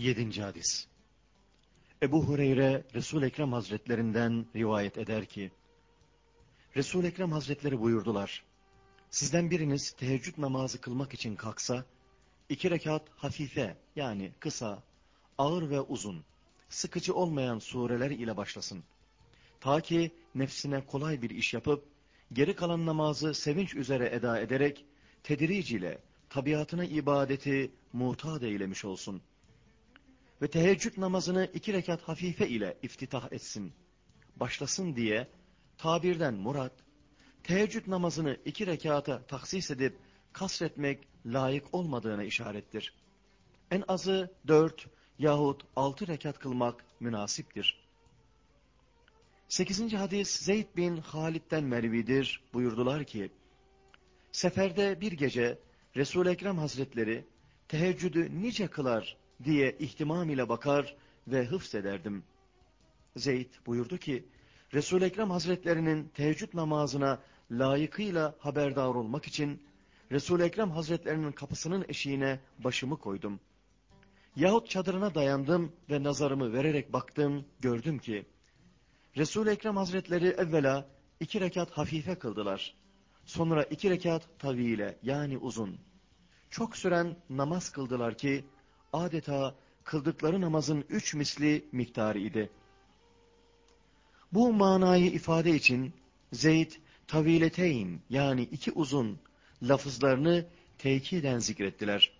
Yedinci hadis. Ebu Hureyre Resul Ekrem Hazretlerinden rivayet eder ki Resul Ekrem Hazretleri buyurdular. Sizden biriniz teheccüd namazı kılmak için kalksa iki rekat hafife yani kısa, ağır ve uzun, sıkıcı olmayan sureler ile başlasın. Ta ki nefsine kolay bir iş yapıp geri kalan namazı sevinç üzere eda ederek tedriciyle tabiatına ibadeti mutat eylemiş olsun ve teheccüd namazını iki rekat hafife ile iftitah etsin, başlasın diye tabirden murat, teheccüd namazını iki rekata taksis edip kasretmek layık olmadığına işarettir. En azı dört yahut altı rekat kılmak münasiptir. Sekizinci hadis Zeyd bin Halid'den mervidir buyurdular ki, Seferde bir gece resul Ekrem Hazretleri teheccüdü nice kılar diye ihtimam ile bakar ve hıfz ederdim. Zeyd buyurdu ki, Resul-i Ekrem Hazretlerinin teheccüd namazına layıkıyla haberdar olmak için Resul-i Ekrem Hazretlerinin kapısının eşiğine başımı koydum. Yahut çadırına dayandım ve nazarımı vererek baktım, gördüm ki Resul-i Ekrem Hazretleri evvela iki rekat hafife kıldılar. Sonra iki rekat tavile yani uzun. Çok süren namaz kıldılar ki adeta kıldıkları namazın üç misli miktarı idi. Bu manayı ifade için Zeyd tavileteyn yani iki uzun lafızlarını tekiden zikrettiler.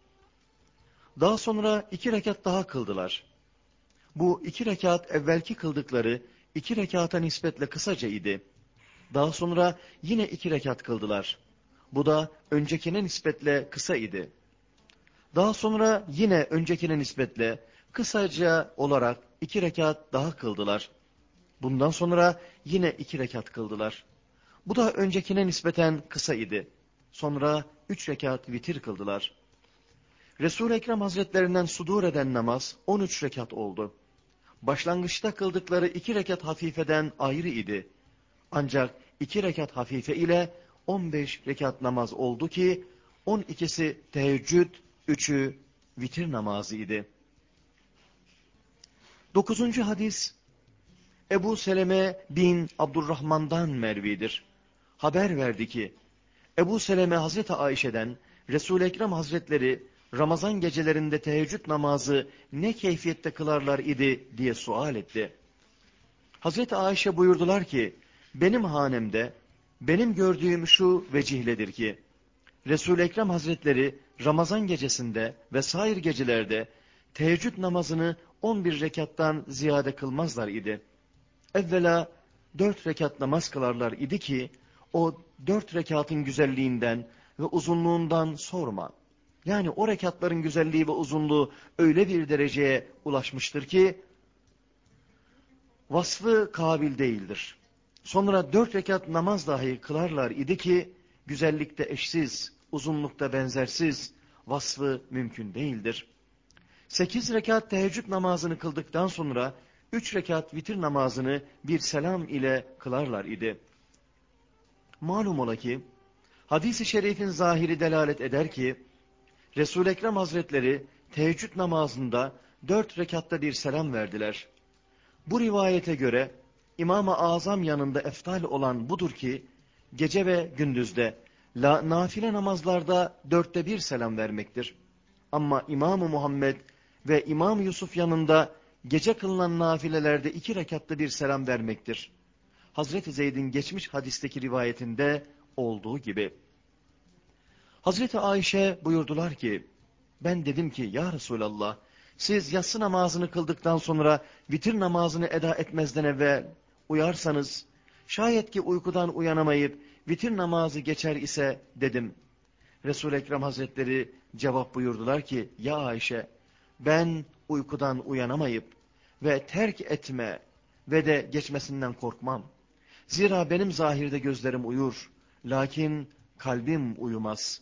Daha sonra iki rekat daha kıldılar. Bu iki rekat evvelki kıldıkları iki rekata nispetle kısaca idi. Daha sonra yine iki rekat kıldılar. Bu da öncekine nispetle kısa idi. Daha sonra yine öncekine nispetle kısaca olarak iki rekat daha kıldılar. Bundan sonra yine iki rekat kıldılar. Bu da öncekine nispeten kısa idi. Sonra üç rekat vitir kıldılar. Resul-i Ekrem Hazretlerinden sudur eden namaz 13 rekat oldu. Başlangıçta kıldıkları iki rekat hafifeden ayrı idi. Ancak iki rekat hafife ile 15 rekat namaz oldu ki 12'si teheccüd, üçü vitir namazı idi. Dokuzuncu hadis Ebu Seleme bin Abdurrahman'dan mervidir. Haber verdi ki Ebu Seleme Hazreti Ayşe'den Resul-i Ekrem Hazretleri Ramazan gecelerinde teheccüd namazı ne keyfiyette kılarlar idi diye sual etti. Hazreti Ayşe buyurdular ki benim hanemde benim gördüğüm şu vecihledir ki Resul-i Ekrem Hazretleri Ramazan gecesinde ve sair gecelerde teheccüd namazını 11 rekattan ziyade kılmazlar idi. Evvela 4 rekat namaz kılarlar idi ki o 4 rekatın güzelliğinden ve uzunluğundan sorma. Yani o rekatların güzelliği ve uzunluğu öyle bir dereceye ulaşmıştır ki vasfı kabil değildir. Sonra dört rekat namaz dahi kılarlar idi ki güzellikte eşsiz, uzunlukta benzersiz, vasfı mümkün değildir. Sekiz rekat teheccüd namazını kıldıktan sonra üç rekat vitir namazını bir selam ile kılarlar idi. Malum ola ki, hadis-i şerifin zahiri delalet eder ki, resul Ekrem Hazretleri teheccüd namazında dört rekatta bir selam verdiler. Bu rivayete göre İmam-ı Azam yanında eftal olan budur ki, gece ve gündüzde la, nafile namazlarda dörtte bir selam vermektir. Ama İmam-ı Muhammed ve İmam Yusuf yanında gece kılınan nafilelerde iki rekatta bir selam vermektir. Hazreti Zeyd'in geçmiş hadisteki rivayetinde olduğu gibi. Hazreti Ayşe buyurdular ki, ben dedim ki ya Resulallah, siz yatsı namazını kıldıktan sonra vitir namazını eda etmezden evvel uyarsanız, şayet ki uykudan uyanamayıp vitir namazı geçer ise dedim. Resul-i Ekrem Hazretleri cevap buyurdular ki, ya Ayşe, ben uykudan uyanamayıp ve terk etme ve de geçmesinden korkmam. Zira benim zahirde gözlerim uyur, lakin kalbim uyumaz.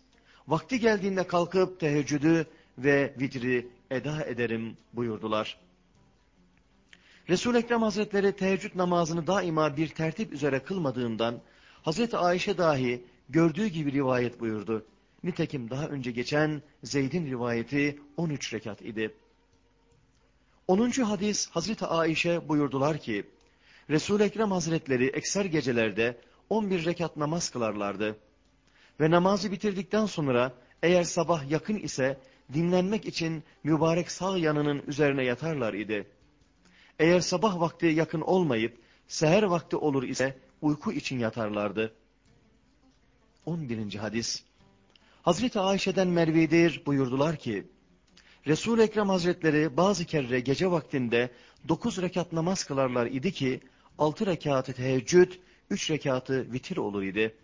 Vakti geldiğinde kalkıp teheccüdü ve vitri eda ederim buyurdular. Resul-i Ekrem Hazretleri teheccüd namazını daima bir tertip üzere kılmadığından Hazreti Ayşe dahi gördüğü gibi rivayet buyurdu. Nitekim daha önce geçen Zeyd'in rivayeti 13 rekat idi. 10. hadis Hazreti Ayşe buyurdular ki, Resul-i Ekrem Hazretleri ekser gecelerde 11 rekat namaz kılarlardı. Ve namazı bitirdikten sonra eğer sabah yakın ise dinlenmek için mübarek sağ yanının üzerine yatarlar idi. Eğer sabah vakti yakın olmayıp seher vakti olur ise uyku için yatarlardı. 11. hadis Hazreti Ayşe'den Mervi'dir buyurdular ki, Resul-i Ekrem Hazretleri bazı kere gece vaktinde dokuz rekat namaz kılarlar idi ki, altı rekatı teheccüd, üç rekatı vitir olur idi.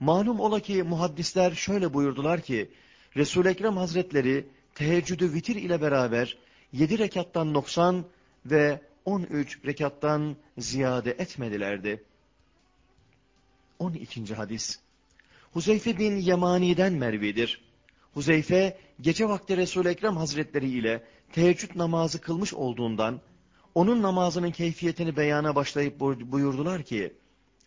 Malum ola ki muhaddisler şöyle buyurdular ki, Resul-i Ekrem Hazretleri teheccüdü vitir ile beraber yedi rekattan noksan ve on üç rekattan ziyade etmedilerdi. On ikinci hadis Huzeyfe bin Yemani'den Mervi'dir. Huzeyfe gece vakti Resul-i Ekrem Hazretleri ile teheccüd namazı kılmış olduğundan onun namazının keyfiyetini beyana başlayıp buyurdular ki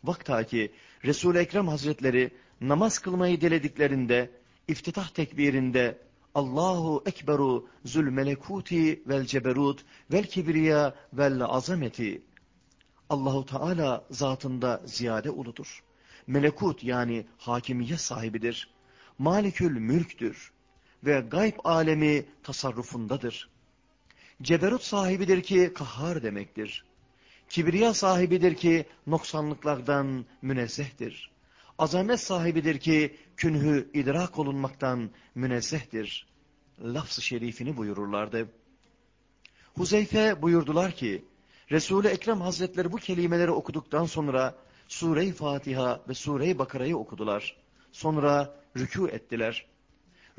vakta ki Resul-i Ekrem Hazretleri namaz kılmayı dilediklerinde iftitah tekbirinde Allahu Ekberu zül melekuti vel ceberut vel kibriya vel azameti Allahu Teala zatında ziyade uludur. Melekut yani hakimiyet sahibidir. Malikül mülktür ve gayb alemi tasarrufundadır. Ceberut sahibidir ki kahhar demektir. Kibriya sahibidir ki noksanlıklardan münezzehtir. Azamet sahibidir ki künhü idrak olunmaktan münezzehtir. Lafz-ı şerifini buyururlardı. Huzeyfe buyurdular ki, Resul-i Ekrem Hazretleri bu kelimeleri okuduktan sonra Sure-i Fatiha ve Sure-i Bakara'yı okudular. Sonra rükû ettiler.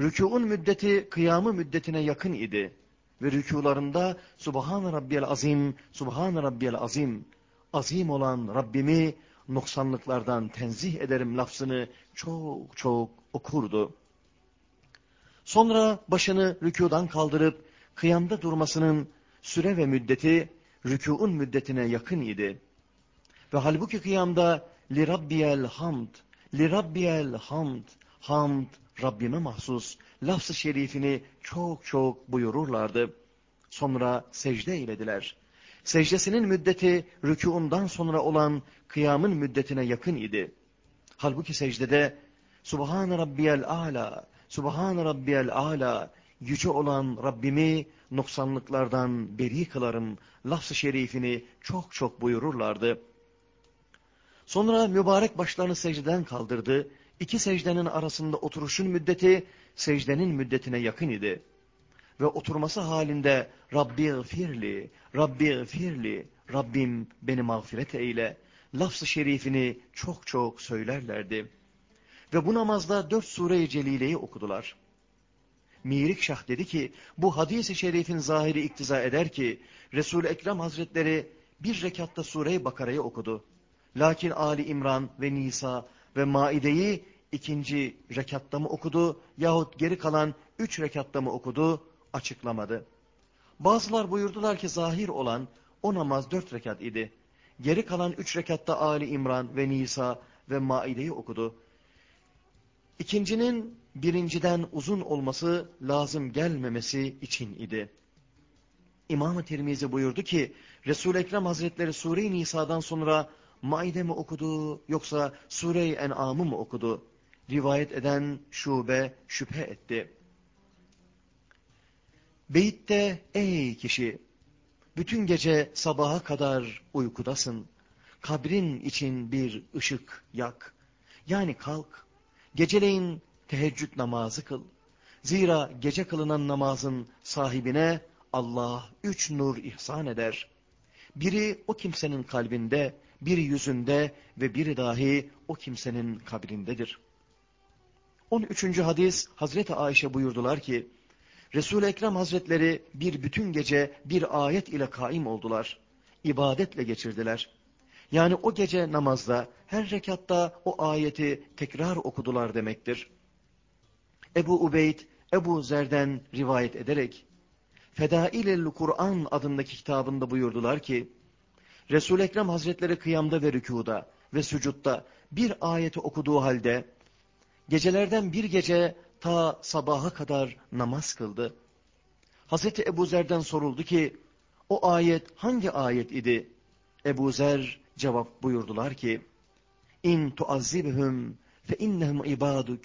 Rükû'un müddeti kıyamı müddetine yakın idi. Ve rükûlarında Subhan Rabbiyel Azim, Subhan Rabbiyel Azim, azim olan Rabbimi noksanlıklardan tenzih ederim lafzını çok çok okurdu. Sonra başını rükudan kaldırıp kıyamda durmasının süre ve müddeti rükûun müddetine yakın idi. Ve halbuki kıyamda li rabbiyel hamd, li rabbiyel hamd, hamd Rabbime mahsus lafz-ı şerifini çok çok buyururlardı. Sonra secde eylediler. Secdesinin müddeti rükuundan sonra olan kıyamın müddetine yakın idi. Halbuki secdede Subhan Rabbiyel Ala, Subhan Rabbiyel Ala, yüce olan Rabbimi noksanlıklardan beri kılarım lafz-ı şerifini çok çok buyururlardı. Sonra mübarek başlarını secdeden kaldırdı. İki secdenin arasında oturuşun müddeti secdenin müddetine yakın idi. Ve oturması halinde Rabbi firli, Rabbi firli, Rabbim beni mağfiret eyle lafz-ı şerifini çok çok söylerlerdi. Ve bu namazda dört sure-i celileyi okudular. Mirik Şah dedi ki, bu hadis-i şerifin zahiri iktiza eder ki, Resul-i Ekrem Hazretleri bir rekatta Sure-i Bakara'yı okudu. Lakin Ali İmran ve Nisa ve Maide'yi ikinci rekatta mı okudu yahut geri kalan üç rekatta mı okudu açıklamadı. Bazılar buyurdular ki zahir olan o namaz dört rekat idi. Geri kalan üç rekatta Ali İmran ve Nisa ve Maide'yi okudu. İkincinin birinciden uzun olması lazım gelmemesi için idi. İmam-ı Tirmizi buyurdu ki Resul-i Ekrem Hazretleri Sure-i Nisa'dan sonra Maide mi okudu yoksa Sure-i En'am'ı mı okudu? Rivayet eden şube şüphe etti. Beyit'te ey kişi bütün gece sabaha kadar uykudasın. Kabrin için bir ışık yak. Yani kalk. Geceleyin teheccüd namazı kıl. Zira gece kılınan namazın sahibine Allah üç nur ihsan eder. Biri o kimsenin kalbinde, biri yüzünde ve biri dahi o kimsenin kabrindedir. 13. hadis Hazreti Ayşe buyurdular ki, Resul-i Ekrem Hazretleri bir bütün gece bir ayet ile kaim oldular. İbadetle geçirdiler. Yani o gece namazda her rekatta o ayeti tekrar okudular demektir. Ebu Ubeyd, Ebu Zer'den rivayet ederek, Fedailel Kur'an adındaki kitabında buyurdular ki, Resul-i Ekrem Hazretleri kıyamda ve rükuda ve sucutta bir ayeti okuduğu halde, gecelerden bir gece ta sabaha kadar namaz kıldı. Hazreti Ebu Zer'den soruldu ki, O ayet hangi ayet idi? Ebu Zer cevap buyurdular ki, İn tuazzibhum fe innehum ibaduk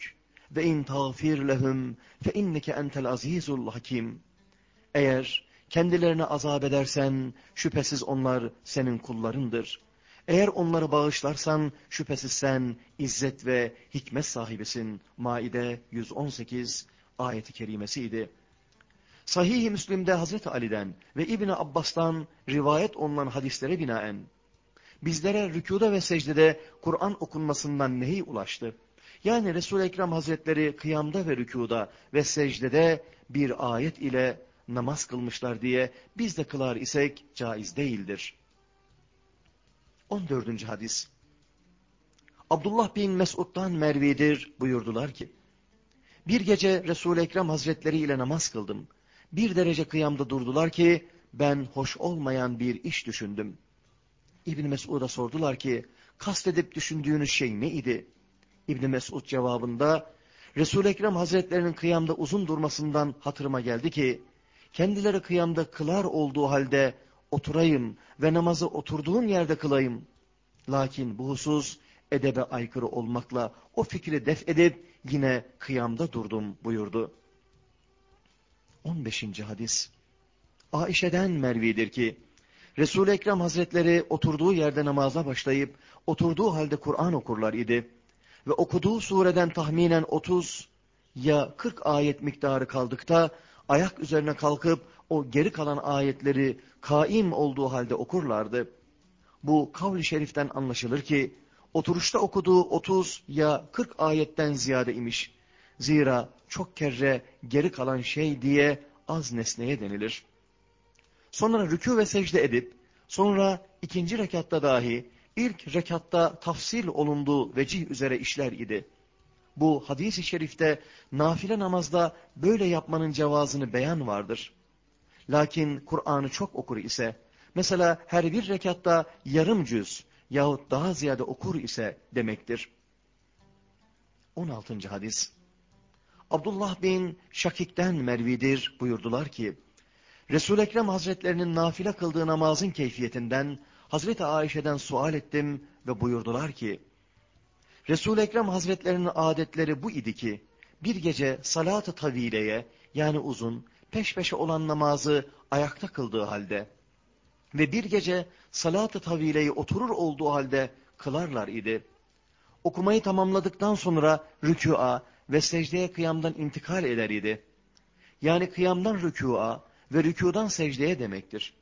ve in tağfir lehum fe inneke entel azizul hakim. Eğer kendilerine azap edersen şüphesiz onlar senin kullarındır. Eğer onları bağışlarsan şüphesiz sen izzet ve hikmet sahibisin. Maide 118 ayeti kerimesiydi. Sahih-i Müslim'de Hazreti Ali'den ve İbni Abbas'tan rivayet olunan hadislere binaen bizlere rükuda ve secdede Kur'an okunmasından nehi ulaştı? Yani Resul-i Ekrem Hazretleri kıyamda ve rükuda ve secdede bir ayet ile namaz kılmışlar diye biz de kılar isek caiz değildir. 14. hadis Abdullah bin Mesud'dan Mervi'dir buyurdular ki, bir gece Resul-i Ekrem Hazretleri ile namaz kıldım. Bir derece kıyamda durdular ki, ben hoş olmayan bir iş düşündüm. İbn Mesud'a sordular ki, kastedip düşündüğünüz şey ne idi? İbn Mesud cevabında, Resul-i Ekrem Hazretlerinin kıyamda uzun durmasından hatırıma geldi ki, kendileri kıyamda kılar olduğu halde oturayım ve namazı oturduğum yerde kılayım. Lakin bu husus edebe aykırı olmakla o fikri def edip yine kıyamda durdum buyurdu. 15. hadis Aişe'den Mervi'dir ki, Resul-i Ekrem Hazretleri oturduğu yerde namaza başlayıp, oturduğu halde Kur'an okurlar idi. Ve okuduğu sureden tahminen 30 ya 40 ayet miktarı kaldıkta, ayak üzerine kalkıp o geri kalan ayetleri kaim olduğu halde okurlardı. Bu kavli şeriften anlaşılır ki, oturuşta okuduğu 30 ya 40 ayetten ziyade imiş. Zira çok kere geri kalan şey diye az nesneye denilir. Sonra rükû ve secde edip, sonra ikinci rekatta dahi ilk rekatta tafsil olunduğu vecih üzere işler idi. Bu hadis-i şerifte nafile namazda böyle yapmanın cevazını beyan vardır. Lakin Kur'an'ı çok okur ise, mesela her bir rekatta yarım cüz yahut daha ziyade okur ise demektir. 16. hadis Abdullah bin Şakik'ten Mervidir buyurdular ki, Resul-i Ekrem Hazretlerinin nafile kıldığı namazın keyfiyetinden Hazreti Ayşe'den sual ettim ve buyurdular ki, Resul-i Ekrem Hazretlerinin adetleri bu idi ki, bir gece salat-ı tavileye yani uzun, peş peşe olan namazı ayakta kıldığı halde ve bir gece salat-ı tavileyi oturur olduğu halde kılarlar idi. Okumayı tamamladıktan sonra rükûa ve secdeye kıyamdan intikal eder idi. Yani kıyamdan rükûa ve rükûdan secdeye demektir.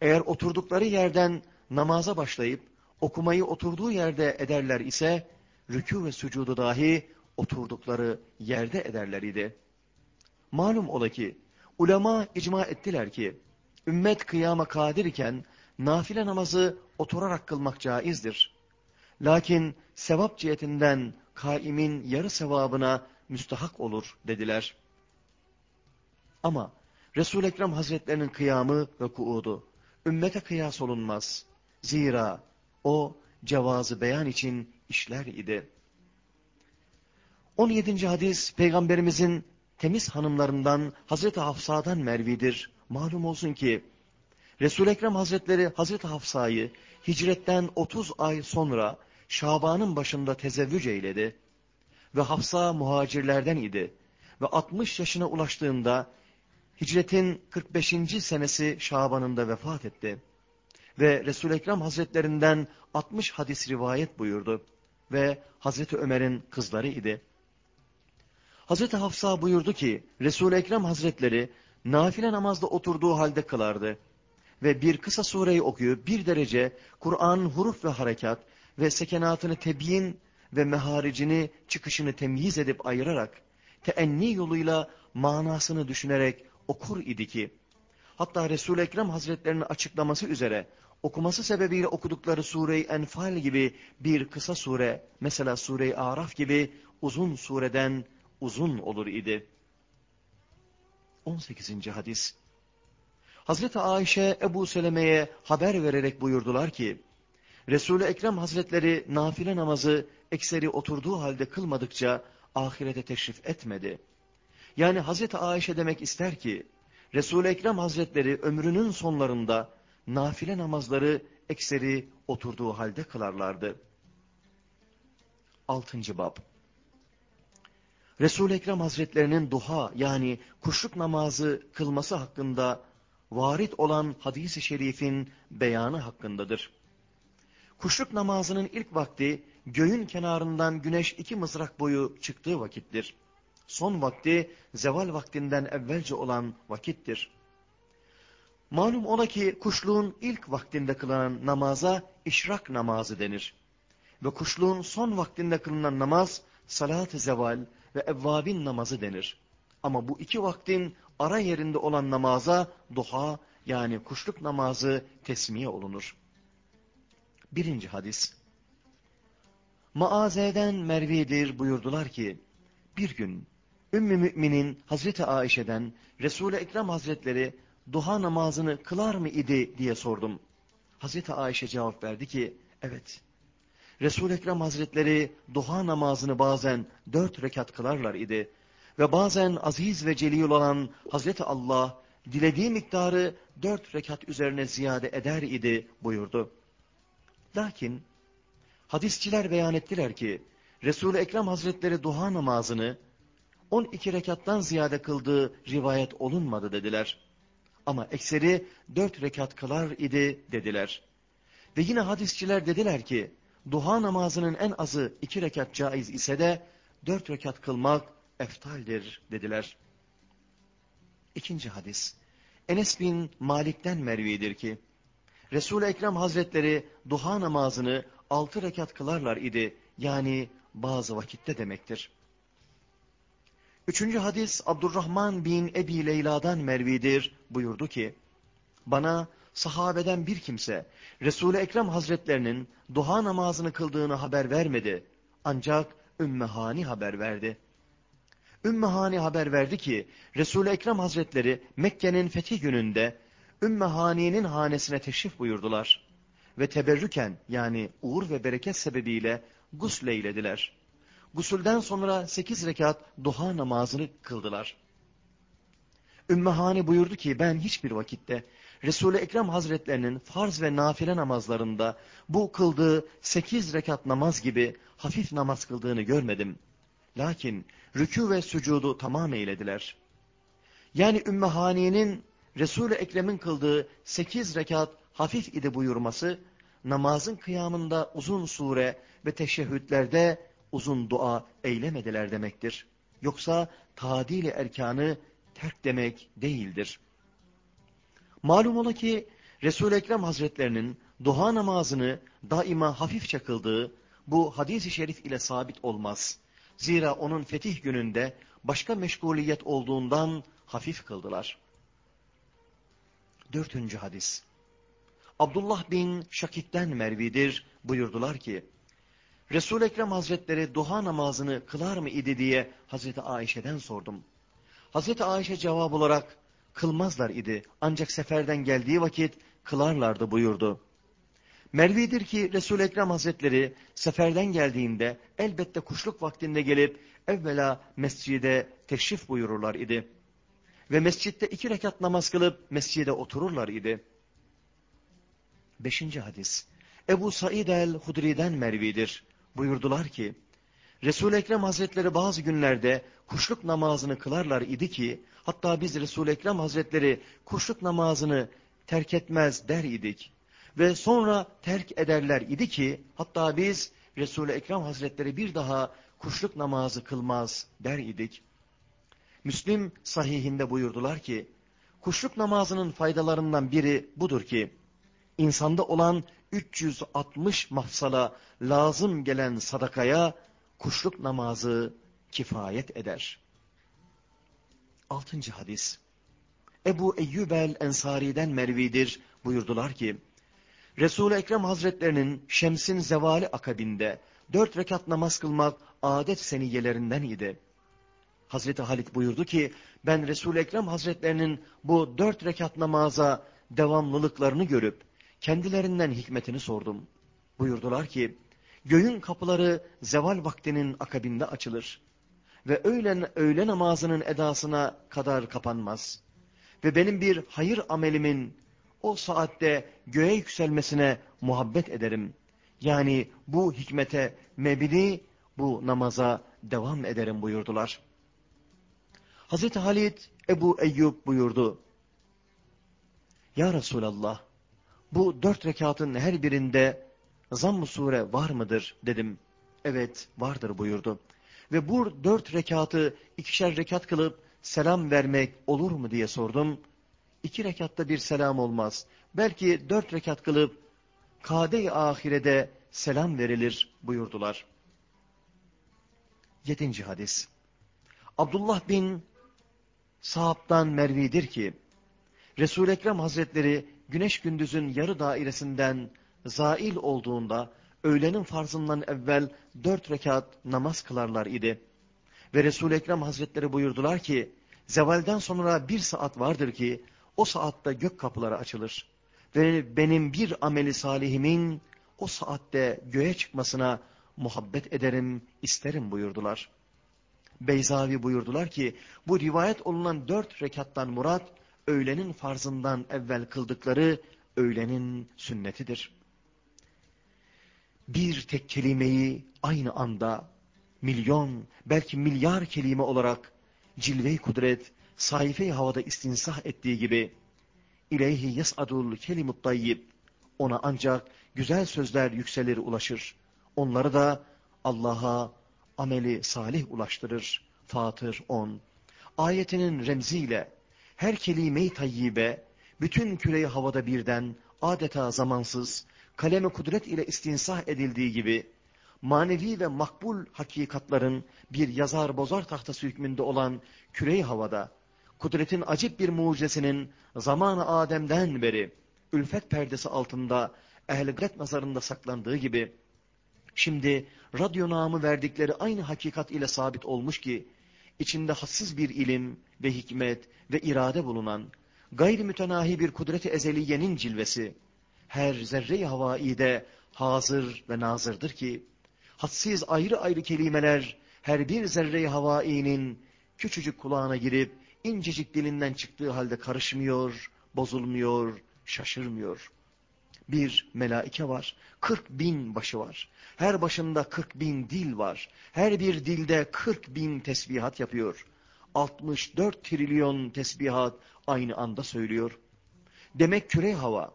Eğer oturdukları yerden namaza başlayıp okumayı oturduğu yerde ederler ise rükû ve sücudu dahi oturdukları yerde ederler idi. Malum ola ki ulema icma ettiler ki ümmet kıyama kadir iken nafile namazı oturarak kılmak caizdir. Lakin sevap cihetinden kaimin yarı sevabına müstahak olur dediler. Ama Resul-i Ekrem Hazretlerinin kıyamı ve kuudu ümmete kıyas olunmaz. Zira o cevazı beyan için işler idi. 17. hadis peygamberimizin temiz hanımlarından Hazreti Hafsa'dan Mervi'dir. Malum olsun ki Resul-i Ekrem Hazretleri Hazreti Hafsa'yı hicretten 30 ay sonra Şaban'ın başında tezevvüc eyledi. Ve Hafsa muhacirlerden idi. Ve 60 yaşına ulaştığında hicretin 45. senesi Şaban'ında vefat etti. Ve Resul-i Ekrem Hazretlerinden 60 hadis rivayet buyurdu. Ve Hazreti Ömer'in kızları idi. Hazreti Hafsa buyurdu ki Resul-i Ekrem Hazretleri nafile namazda oturduğu halde kılardı. Ve bir kısa sureyi okuyup bir derece Kur'an'ın huruf ve harekat ve sekenatını tebyin ve meharicini çıkışını temyiz edip ayırarak teenni yoluyla manasını düşünerek okur idi ki hatta Resul-i Ekrem Hazretlerinin açıklaması üzere okuması sebebiyle okudukları Sure-i Enfal gibi bir kısa sure mesela Sure-i Araf gibi uzun sureden uzun olur idi. 18. hadis Hazreti Ayşe Ebu Seleme'ye haber vererek buyurdular ki Resul-i Ekrem Hazretleri nafile namazı ekseri oturduğu halde kılmadıkça ahirete teşrif etmedi. Yani Hazreti Ayşe demek ister ki Resul-i Ekrem Hazretleri ömrünün sonlarında nafile namazları ekseri oturduğu halde kılarlardı. Altıncı bab Resul-i Ekrem Hazretlerinin duha yani kuşluk namazı kılması hakkında varit olan hadis-i şerifin beyanı hakkındadır. Kuşluk namazının ilk vakti göğün kenarından güneş iki mızrak boyu çıktığı vakittir. Son vakti zeval vaktinden evvelce olan vakittir. Malum ola ki kuşluğun ilk vaktinde kılınan namaza işrak namazı denir. Ve kuşluğun son vaktinde kılınan namaz salat-ı zeval ve evvabin namazı denir. Ama bu iki vaktin ara yerinde olan namaza duha yani kuşluk namazı tesmiye olunur. Birinci hadis. Maaze'den Mervi'dir buyurdular ki, bir gün Ümmü Mü'minin Hazreti Ayşe'den Resul-i Ekrem Hazretleri duha namazını kılar mı idi diye sordum. Hazreti Ayşe cevap verdi ki, evet. Resul-i Ekrem Hazretleri duha namazını bazen dört rekat kılarlar idi. Ve bazen aziz ve celil olan Hazreti Allah dilediği miktarı dört rekat üzerine ziyade eder idi buyurdu. Lakin hadisçiler beyan ettiler ki Resul-i Ekrem Hazretleri duha namazını 12 rekattan ziyade kıldığı rivayet olunmadı dediler. Ama ekseri 4 rekat kılar idi dediler. Ve yine hadisçiler dediler ki duha namazının en azı 2 rekat caiz ise de 4 rekat kılmak eftaldir dediler. İkinci hadis. Enes bin Malik'ten mervidir ki Resul-i Ekrem Hazretleri duha namazını altı rekat kılarlar idi. Yani bazı vakitte demektir. Üçüncü hadis Abdurrahman bin Ebi Leyla'dan mervidir. Buyurdu ki, bana sahabeden bir kimse Resul-i Ekrem Hazretlerinin duha namazını kıldığını haber vermedi. Ancak Ümmehani haber verdi. Ümmehani haber verdi ki Resul-i Ekrem Hazretleri Mekke'nin fethi gününde Ümmehani'nin hanesine teşrif buyurdular. Ve teberrüken yani uğur ve bereket sebebiyle gusleylediler. Gusülden sonra sekiz rekat duha namazını kıldılar. Ümmehani buyurdu ki ben hiçbir vakitte Resul-i Ekrem Hazretlerinin farz ve nafile namazlarında bu kıldığı sekiz rekat namaz gibi hafif namaz kıldığını görmedim. Lakin rükû ve sücudu tamam eylediler. Yani Ümmehani'nin Resul-i Ekrem'in kıldığı sekiz rekat hafif idi buyurması, namazın kıyamında uzun sure ve teşehhütlerde uzun dua eylemediler demektir. Yoksa tadili erkanı terk demek değildir. Malum ola ki Resul-i Ekrem Hazretlerinin duha namazını daima hafifçe kıldığı bu hadis-i şerif ile sabit olmaz. Zira onun fetih gününde başka meşguliyet olduğundan hafif kıldılar. Dörtüncü hadis. Abdullah bin Şakit'ten Mervidir buyurdular ki, Resul-i Ekrem Hazretleri duha namazını kılar mı idi diye Hazreti Ayşe'den sordum. Hazreti Ayşe cevap olarak kılmazlar idi ancak seferden geldiği vakit kılarlardı buyurdu. Mervidir ki Resul-i Ekrem Hazretleri seferden geldiğinde elbette kuşluk vaktinde gelip evvela mescide teşrif buyururlar idi. Ve mescitte iki rekat namaz kılıp mescide otururlar idi. Beşinci hadis. Ebu Said el-Hudri'den Mervidir. Buyurdular ki, Resul-i Ekrem Hazretleri bazı günlerde kuşluk namazını kılarlar idi ki, hatta biz Resul-i Ekrem Hazretleri kuşluk namazını terk etmez der idik. Ve sonra terk ederler idi ki, hatta biz Resul-i Ekrem Hazretleri bir daha kuşluk namazı kılmaz der idik. Müslim sahihinde buyurdular ki, kuşluk namazının faydalarından biri budur ki, insanda olan 360 mahsala lazım gelen sadakaya kuşluk namazı kifayet eder. Altıncı hadis. Ebu Eyyubel Ensari'den Mervidir buyurdular ki, Resul-i Ekrem Hazretlerinin şemsin zevali akabinde dört rekat namaz kılmak adet seniyelerinden idi. Hazreti Halit buyurdu ki, ben Resul-i Ekrem Hazretlerinin bu dört rekat namaza devamlılıklarını görüp, kendilerinden hikmetini sordum. Buyurdular ki, göğün kapıları zeval vaktinin akabinde açılır ve öğlen, öğle namazının edasına kadar kapanmaz. ve benim bir hayır amelimin o saatte göğe yükselmesine muhabbet ederim. Yani bu hikmete mebni bu namaza devam ederim buyurdular. Hazreti Halid Ebu Eyyub buyurdu. Ya Resulallah bu dört rekatın her birinde zamm-ı sure var mıdır dedim. Evet vardır buyurdu. Ve bu dört rekatı ikişer rekat kılıp selam vermek olur mu diye sordum. İki rekatta bir selam olmaz. Belki dört rekat kılıp kade-i ahirede selam verilir buyurdular. Yedinci hadis. Abdullah bin Sahab'dan Mervi'dir ki, Resul-i Ekrem Hazretleri güneş gündüzün yarı dairesinden zail olduğunda öğlenin farzından evvel dört rekat namaz kılarlar idi. Ve Resul-i Ekrem Hazretleri buyurdular ki, zevalden sonra bir saat vardır ki, o saatte gök kapıları açılır. Ve benim bir ameli salihimin o saatte göğe çıkmasına muhabbet ederim, isterim buyurdular. Beyzavi buyurdular ki, bu rivayet olunan dört rekattan murat, öğlenin farzından evvel kıldıkları öğlenin sünnetidir. Bir tek kelimeyi aynı anda milyon, belki milyar kelime olarak cilve-i kudret, sayfe-i havada istinsah ettiği gibi İleyhi yes'adul kelimut tayyib ona ancak güzel sözler yükselir ulaşır. Onları da Allah'a ameli salih ulaştırır. Fatır 10. Ayetinin remziyle her kelime-i tayyibe bütün küreyi havada birden adeta zamansız kaleme kudret ile istinsah edildiği gibi manevi ve makbul hakikatların bir yazar bozar tahtası hükmünde olan küreyi havada kudretin acip bir mucizesinin zamanı Adem'den beri ülfet perdesi altında ehl nazarında saklandığı gibi şimdi radyo namı verdikleri aynı hakikat ile sabit olmuş ki içinde hassız bir ilim ve hikmet ve irade bulunan gayri mütenahi bir kudreti ezeliyenin cilvesi her zerre-i havaide hazır ve nazırdır ki hadsiz ayrı ayrı kelimeler her bir zerre-i havainin küçücük kulağına girip incecik dilinden çıktığı halde karışmıyor, bozulmuyor, şaşırmıyor. Bir melaike var, kırk bin başı var. Her başında kırk bin dil var. Her bir dilde kırk bin tesbihat yapıyor. 64 trilyon tesbihat aynı anda söylüyor. Demek küre hava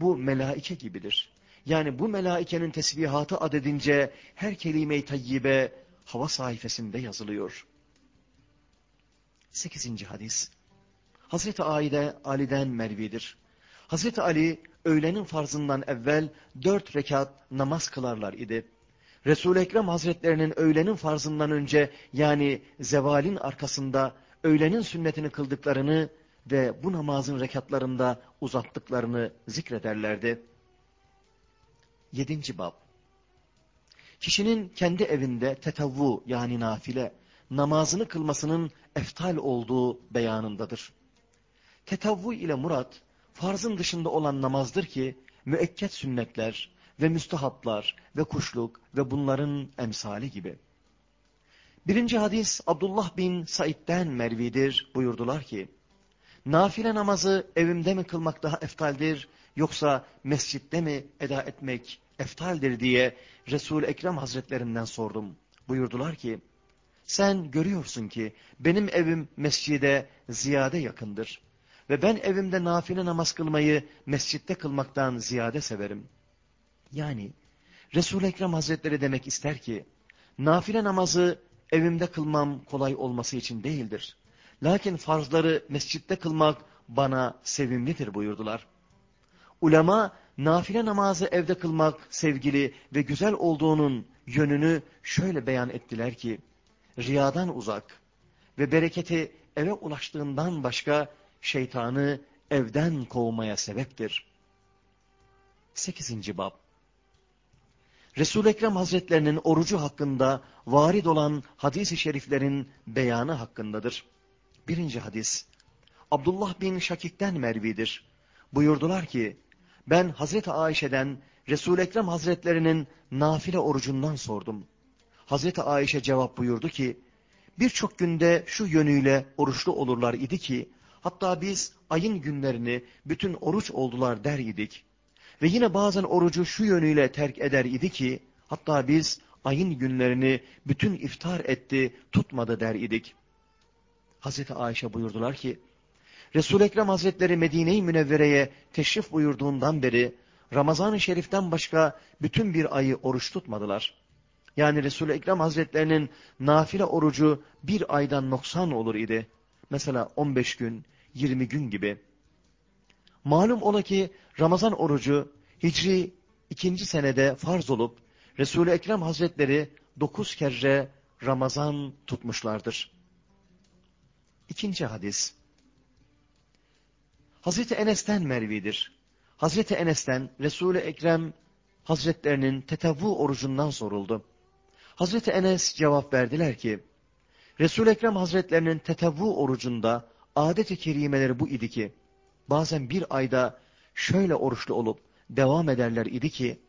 bu melaike gibidir. Yani bu melaikenin tesbihatı adedince her kelime-i tayyibe hava sayfasında yazılıyor. Sekizinci hadis. Hazreti Aile Ali'den Mervi'dir. Hazreti Ali öğlenin farzından evvel dört rekat namaz kılarlar idi. Resul-i Ekrem Hazretlerinin öğlenin farzından önce yani zevalin arkasında öğlenin sünnetini kıldıklarını ve bu namazın rekatlarında uzattıklarını zikrederlerdi. Yedinci bab. Kişinin kendi evinde tetavvu yani nafile namazını kılmasının eftal olduğu beyanındadır. Tetavvu ile murat, farzın dışında olan namazdır ki, müekket sünnetler ve müstehaplar ve kuşluk ve bunların emsali gibi. Birinci hadis Abdullah bin Said'den Mervi'dir buyurdular ki, nafile namazı evimde mi kılmak daha eftaldir yoksa mescitte mi eda etmek eftaldir diye resul Ekrem Hazretlerinden sordum. Buyurdular ki, sen görüyorsun ki benim evim mescide ziyade yakındır. Ve ben evimde nafile namaz kılmayı mescitte kılmaktan ziyade severim. Yani Resul-i Ekrem Hazretleri demek ister ki, nafile namazı evimde kılmam kolay olması için değildir. Lakin farzları mescitte kılmak bana sevimlidir buyurdular. Ulema, nafile namazı evde kılmak sevgili ve güzel olduğunun yönünü şöyle beyan ettiler ki, riyadan uzak ve bereketi eve ulaştığından başka şeytanı evden kovmaya sebeptir. 8. Bab Resul-i Ekrem Hazretlerinin orucu hakkında varid olan hadis-i şeriflerin beyanı hakkındadır. Birinci hadis Abdullah bin Şakik'ten Mervi'dir. Buyurdular ki, ben Hazreti Ayşe'den Resul-i Ekrem Hazretlerinin nafile orucundan sordum. Hazreti Ayşe cevap buyurdu ki, birçok günde şu yönüyle oruçlu olurlar idi ki, Hatta biz ayın günlerini bütün oruç oldular der idik. Ve yine bazen orucu şu yönüyle terk eder idi ki, hatta biz ayın günlerini bütün iftar etti, tutmadı der idik. Hazreti Ayşe buyurdular ki, Resul-i Ekrem Hazretleri Medine-i Münevvere'ye teşrif buyurduğundan beri Ramazan-ı Şerif'ten başka bütün bir ayı oruç tutmadılar. Yani Resul-i Ekrem Hazretlerinin nafile orucu bir aydan noksan olur idi. Mesela 15 gün, 20 gün gibi. Malum ola ki Ramazan orucu Hicri ikinci senede farz olup Resul-i Ekrem Hazretleri dokuz kere Ramazan tutmuşlardır. İkinci hadis. Hazreti Enes'ten Mervi'dir. Hazreti Enes'ten Resul-i Ekrem Hazretlerinin tetavvu orucundan soruldu. Hazreti Enes cevap verdiler ki, Resul-i Ekrem Hazretlerinin tetavvu orucunda adet-i kerimeleri bu idi ki, bazen bir ayda şöyle oruçlu olup devam ederler idi ki,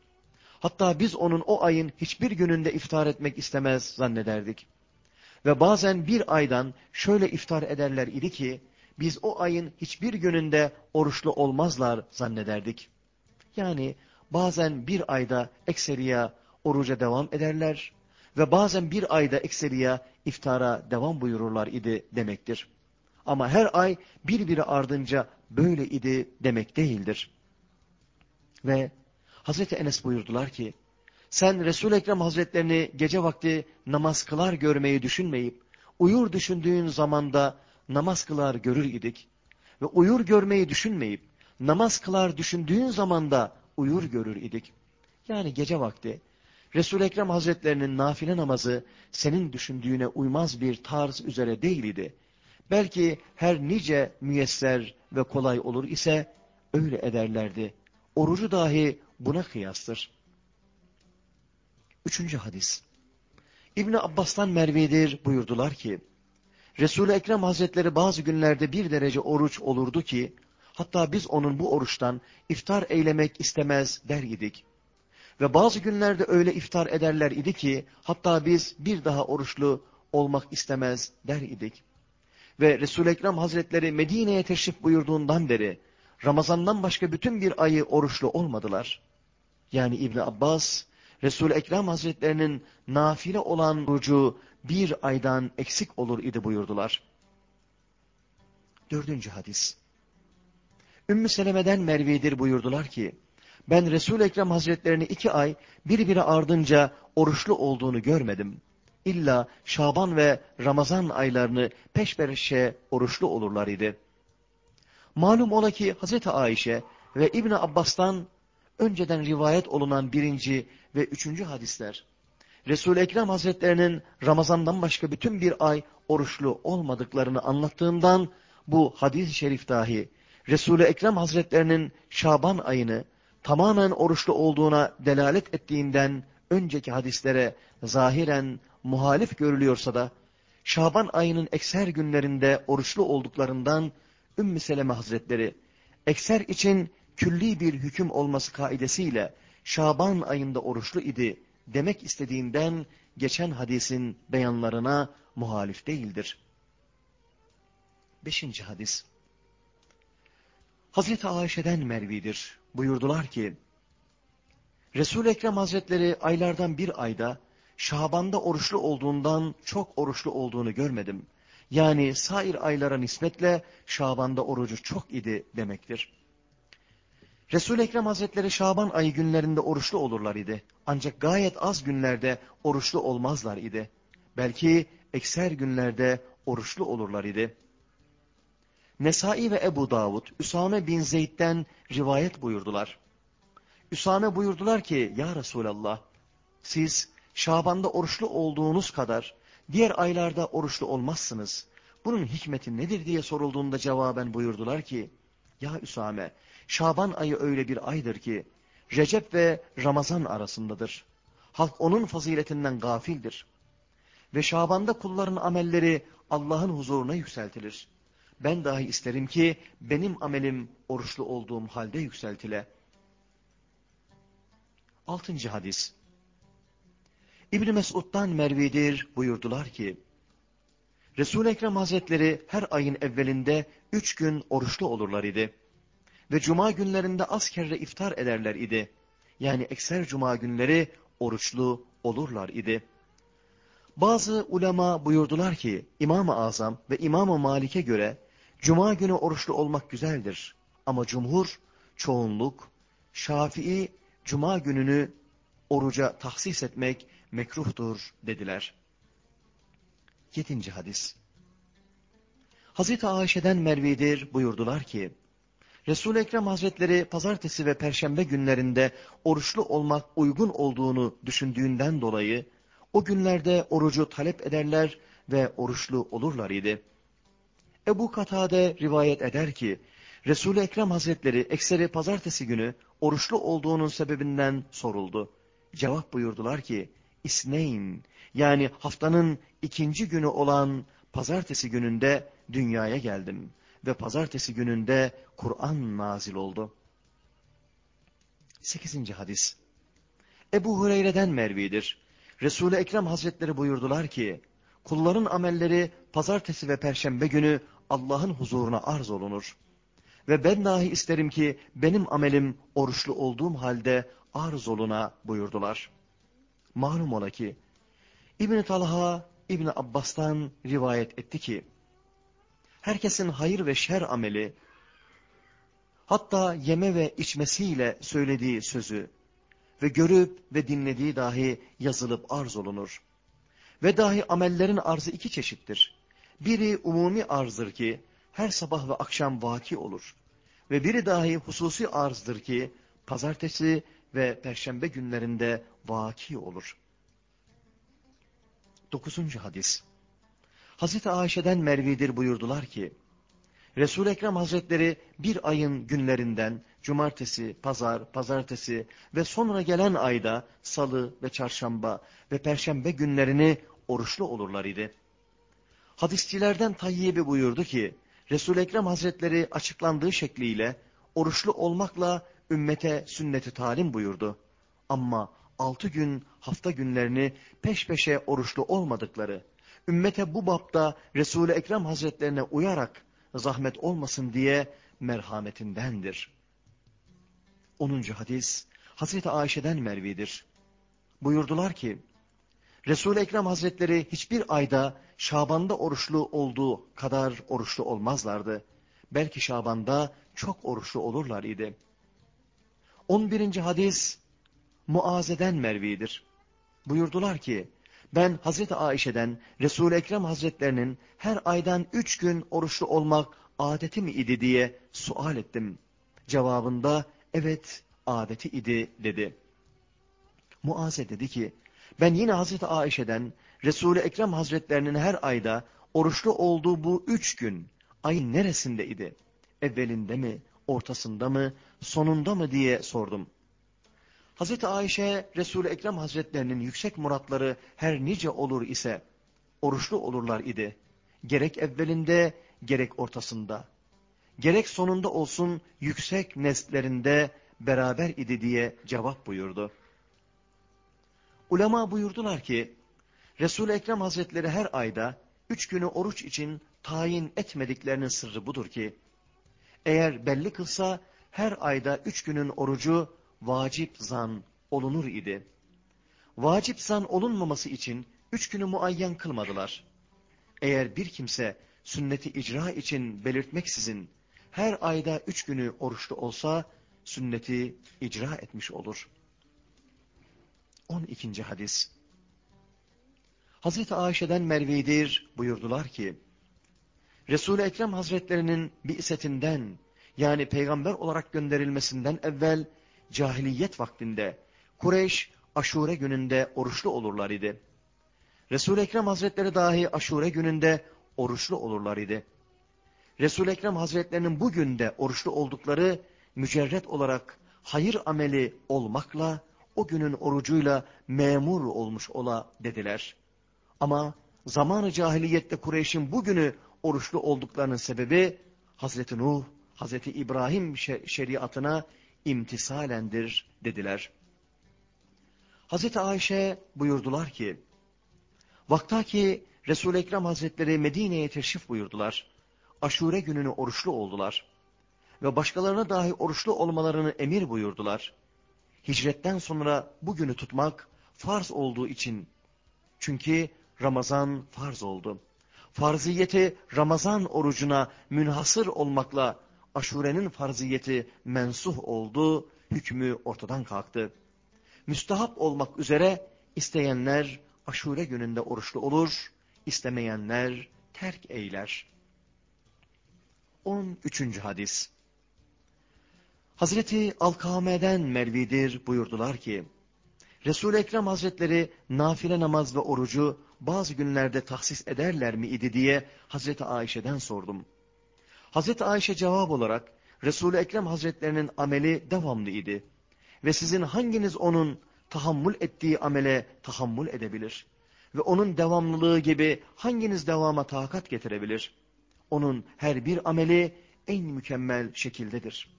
hatta biz onun o ayın hiçbir gününde iftar etmek istemez zannederdik. Ve bazen bir aydan şöyle iftar ederler idi ki, biz o ayın hiçbir gününde oruçlu olmazlar zannederdik. Yani bazen bir ayda ekseriya oruca devam ederler ve bazen bir ayda ekseriya iftara devam buyururlar idi demektir. Ama her ay birbiri ardınca böyle idi demek değildir. Ve Hazreti Enes buyurdular ki, sen Resul-i Ekrem Hazretlerini gece vakti namaz kılar görmeyi düşünmeyip, uyur düşündüğün zamanda namaz kılar görür idik. Ve uyur görmeyi düşünmeyip, namaz kılar düşündüğün zamanda uyur görür idik. Yani gece vakti, Resul-i Ekrem Hazretlerinin nafile namazı senin düşündüğüne uymaz bir tarz üzere değil idi. Belki her nice müyesser ve kolay olur ise öyle ederlerdi. Orucu dahi buna kıyastır. Üçüncü hadis. İbni Abbas'tan Mervi'dir buyurdular ki, Resul-i Ekrem Hazretleri bazı günlerde bir derece oruç olurdu ki, hatta biz onun bu oruçtan iftar eylemek istemez der idik. Ve bazı günlerde öyle iftar ederler idi ki, hatta biz bir daha oruçlu olmak istemez der idik. Ve Resul-i Ekrem Hazretleri Medine'ye teşrif buyurduğundan beri, Ramazan'dan başka bütün bir ayı oruçlu olmadılar. Yani İbni Abbas, Resul-i Ekrem Hazretlerinin nafile olan orucu bir aydan eksik olur idi buyurdular. Dördüncü hadis. Ümmü Seleme'den Mervi'dir buyurdular ki, ben Resul-i Ekrem Hazretlerini iki ay birbiri ardınca oruçlu olduğunu görmedim. İlla Şaban ve Ramazan aylarını peş peşe oruçlu olurlar idi. Malum ola ki Hazreti Ayşe ve İbni Abbas'tan önceden rivayet olunan birinci ve üçüncü hadisler, Resul-i Ekrem Hazretlerinin Ramazan'dan başka bütün bir ay oruçlu olmadıklarını anlattığından bu hadis-i şerif dahi Resul-i Ekrem Hazretlerinin Şaban ayını tamamen oruçlu olduğuna delalet ettiğinden önceki hadislere zahiren muhalif görülüyorsa da Şaban ayının ekser günlerinde oruçlu olduklarından Ümmü Seleme Hazretleri ekser için külli bir hüküm olması kaidesiyle Şaban ayında oruçlu idi demek istediğinden geçen hadisin beyanlarına muhalif değildir. Beşinci hadis. Hazreti Ayşe'den Mervi'dir. Buyurdular ki, Resul-i Ekrem Hazretleri aylardan bir ayda Şaban'da oruçlu olduğundan çok oruçlu olduğunu görmedim. Yani sair aylara nispetle Şaban'da orucu çok idi demektir. Resul-i Ekrem Hazretleri Şaban ayı günlerinde oruçlu olurlar idi. Ancak gayet az günlerde oruçlu olmazlar idi. Belki ekser günlerde oruçlu olurlar idi. Nesai ve Ebu Davud, Üsame bin Zeyd'den rivayet buyurdular. Üsame buyurdular ki, Ya Resulallah, siz Şaban'da oruçlu olduğunuz kadar diğer aylarda oruçlu olmazsınız. Bunun hikmeti nedir diye sorulduğunda cevaben buyurdular ki, Ya Üsame, Şaban ayı öyle bir aydır ki, Recep ve Ramazan arasındadır. Halk onun faziletinden gafildir. Ve Şaban'da kulların amelleri Allah'ın huzuruna yükseltilir. Ben dahi isterim ki benim amelim oruçlu olduğum halde yükseltile. Altıncı hadis. İbn Mesud'dan Mervidir buyurdular ki, Resul-i Ekrem Hazretleri her ayın evvelinde üç gün oruçlu olurlar idi. Ve cuma günlerinde az kere iftar ederler idi. Yani ekser cuma günleri oruçlu olurlar idi. Bazı ulema buyurdular ki İmam-ı Azam ve İmam-ı Malik'e göre cuma günü oruçlu olmak güzeldir. Ama cumhur, çoğunluk, Şafii cuma gününü oruca tahsis etmek mekruhtur dediler. Yedinci hadis. Hazreti Ayşe'den Mervidir buyurdular ki, Resul-i Ekrem Hazretleri pazartesi ve perşembe günlerinde oruçlu olmak uygun olduğunu düşündüğünden dolayı, o günlerde orucu talep ederler ve oruçlu olurlar idi. Ebu Katade rivayet eder ki, Resul-i Ekrem Hazretleri ekseri pazartesi günü oruçlu olduğunun sebebinden soruldu. Cevap buyurdular ki, İsneyn yani haftanın ikinci günü olan pazartesi gününde dünyaya geldim ve pazartesi gününde Kur'an nazil oldu. 8. hadis Ebu Hureyre'den Mervi'dir. Resul-i Ekrem Hazretleri buyurdular ki, kulların amelleri pazartesi ve perşembe günü Allah'ın huzuruna arz olunur. Ve ben dahi isterim ki benim amelim oruçlu olduğum halde arz oluna buyurdular. Malum ola ki İbn Talha İbn Abbas'tan rivayet etti ki herkesin hayır ve şer ameli hatta yeme ve içmesiyle söylediği sözü ve görüp ve dinlediği dahi yazılıp arz olunur. Ve dahi amellerin arzı iki çeşittir. Biri umumi arzdır ki her sabah ve akşam vaki olur. Ve biri dahi hususi arzdır ki pazartesi ve perşembe günlerinde vaki olur. Dokuzuncu hadis. Hazreti Ayşe'den Mervidir buyurdular ki, Resul-i Ekrem Hazretleri bir ayın günlerinden cumartesi, pazar, pazartesi ve sonra gelen ayda salı ve çarşamba ve perşembe günlerini oruçlu olurlar idi. Hadisçilerden Tayyibi buyurdu ki, Resul-i Ekrem Hazretleri açıklandığı şekliyle oruçlu olmakla ümmete sünneti talim buyurdu. Ama altı gün hafta günlerini peş peşe oruçlu olmadıkları, ümmete bu bapta Resul-i Ekrem Hazretlerine uyarak zahmet olmasın diye merhametindendir. 10. hadis Hazreti Ayşe'den Mervi'dir. Buyurdular ki, Resul-i Ekrem Hazretleri hiçbir ayda Şaban'da oruçlu olduğu kadar oruçlu olmazlardı. Belki Şaban'da çok oruçlu olurlar idi. 11. hadis Muaze'den Mervi'dir. Buyurdular ki, ben Hazreti Ayşe'den Resul-i Ekrem Hazretlerinin her aydan üç gün oruçlu olmak adeti mi idi diye sual ettim. Cevabında evet adeti idi dedi. Muaze dedi ki, ben yine Hazreti Ayşe'den Resul-i Ekrem Hazretlerinin her ayda oruçlu olduğu bu üç gün ayın neresinde idi? Evvelinde mi, ortasında mı, sonunda mı diye sordum. Hazreti Ayşe, Resul-i Ekrem Hazretlerinin yüksek muratları her nice olur ise, oruçlu olurlar idi. Gerek evvelinde, gerek ortasında. Gerek sonunda olsun yüksek neslerinde beraber idi diye cevap buyurdu. Ulema buyurdular ki, Resul-i Ekrem Hazretleri her ayda üç günü oruç için tayin etmediklerinin sırrı budur ki, eğer belli kılsa her ayda üç günün orucu vacip zan olunur idi. Vacip zan olunmaması için üç günü muayyen kılmadılar. Eğer bir kimse sünneti icra için belirtmeksizin her ayda üç günü oruçlu olsa sünneti icra etmiş olur. 12. hadis Hazreti Ayşe'den Mervi'dir buyurdular ki, Resul-i Ekrem Hazretlerinin bi'setinden yani peygamber olarak gönderilmesinden evvel cahiliyet vaktinde Kureyş aşure gününde oruçlu olurlar idi. Resul-i Ekrem Hazretleri dahi aşure gününde oruçlu olurlar idi. Resul-i Ekrem Hazretlerinin bu günde oruçlu oldukları mücerret olarak hayır ameli olmakla o günün orucuyla memur olmuş ola dediler. Ama zamanı cahiliyette Kureyş'in bugünü oruçlu olduklarının sebebi Hazreti Nuh, Hazreti İbrahim şeriatına imtisalendir dediler. Hazreti Ayşe buyurdular ki, Vaktaki Resul-i Ekrem Hazretleri Medine'ye teşrif buyurdular. Aşure gününü oruçlu oldular. Ve başkalarına dahi oruçlu olmalarını emir buyurdular. Hicretten sonra bu günü tutmak farz olduğu için. Çünkü Ramazan farz oldu. Farziyeti Ramazan orucuna münhasır olmakla aşurenin farziyeti mensuh oldu, hükmü ortadan kalktı. Müstahap olmak üzere isteyenler aşure gününde oruçlu olur, istemeyenler terk eyler. 13. hadis Hazreti Alkame'den Mervidir buyurdular ki, Resul-i Ekrem Hazretleri nafile namaz ve orucu bazı günlerde tahsis ederler mi idi diye Hazreti Ayşe'den sordum. Hazreti Ayşe cevap olarak Resul-i Ekrem Hazretlerinin ameli devamlı idi. Ve sizin hanginiz onun tahammül ettiği amele tahammül edebilir? Ve onun devamlılığı gibi hanginiz devama takat getirebilir? Onun her bir ameli en mükemmel şekildedir.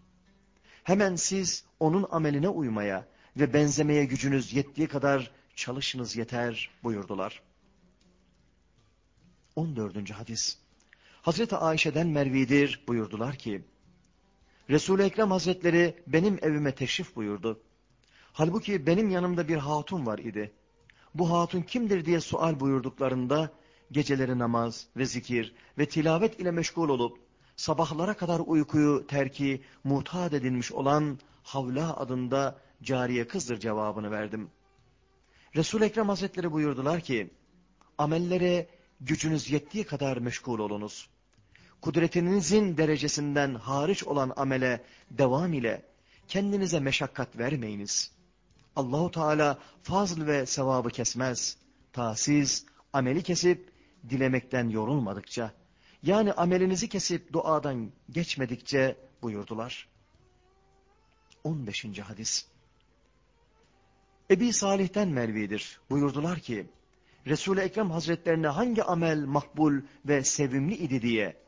Hemen siz onun ameline uymaya ve benzemeye gücünüz yettiği kadar çalışınız yeter buyurdular. 14. hadis Hazreti Ayşe'den Mervidir buyurdular ki, Resul-i Ekrem Hazretleri benim evime teşrif buyurdu. Halbuki benim yanımda bir hatun var idi. Bu hatun kimdir diye sual buyurduklarında, geceleri namaz ve zikir ve tilavet ile meşgul olup, sabahlara kadar uykuyu terki mutat edilmiş olan Havla adında cariye kızdır cevabını verdim. Resul-i Ekrem Hazretleri buyurdular ki, amellere gücünüz yettiği kadar meşgul olunuz. Kudretinizin derecesinden hariç olan amele devam ile kendinize meşakkat vermeyiniz. Allahu Teala fazl ve sevabı kesmez. Ta siz ameli kesip dilemekten yorulmadıkça, yani amelinizi kesip duadan geçmedikçe buyurdular. 15. hadis Ebi Salih'ten Mervi'dir. Buyurdular ki, Resul-i Ekrem Hazretlerine hangi amel makbul ve sevimli idi diye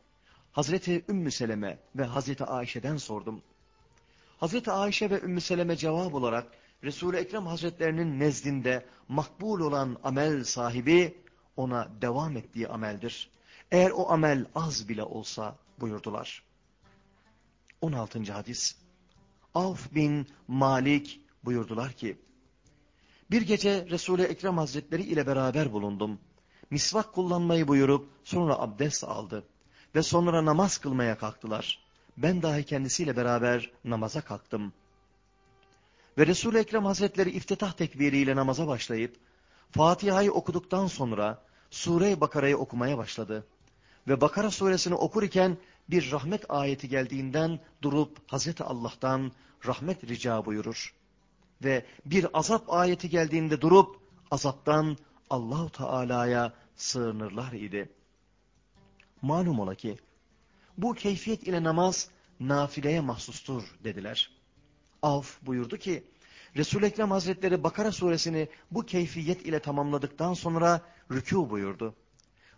Hazreti Ümmü Seleme ve Hazreti Ayşe'den sordum. Hazreti Ayşe ve Ümmü Seleme cevap olarak Resul-i Ekrem Hazretlerinin nezdinde makbul olan amel sahibi ona devam ettiği ameldir. Eğer o amel az bile olsa buyurdular. 16. hadis Avf bin Malik buyurdular ki bir gece Resul-i Ekrem Hazretleri ile beraber bulundum. Misvak kullanmayı buyurup sonra abdest aldı. Ve sonra namaz kılmaya kalktılar. Ben dahi kendisiyle beraber namaza kalktım. Ve Resul-i Ekrem Hazretleri iftitah tekbiriyle namaza başlayıp, Fatiha'yı okuduktan sonra Sure-i Bakara'yı okumaya başladı. Ve Bakara suresini okurken bir rahmet ayeti geldiğinden durup Hazreti Allah'tan rahmet rica buyurur ve bir azap ayeti geldiğinde durup azaptan Allahu Teala'ya sığınırlar idi. Malum ola ki bu keyfiyet ile namaz nafileye mahsustur dediler. Avf buyurdu ki Resul-i Ekrem Hazretleri Bakara suresini bu keyfiyet ile tamamladıktan sonra rükû buyurdu.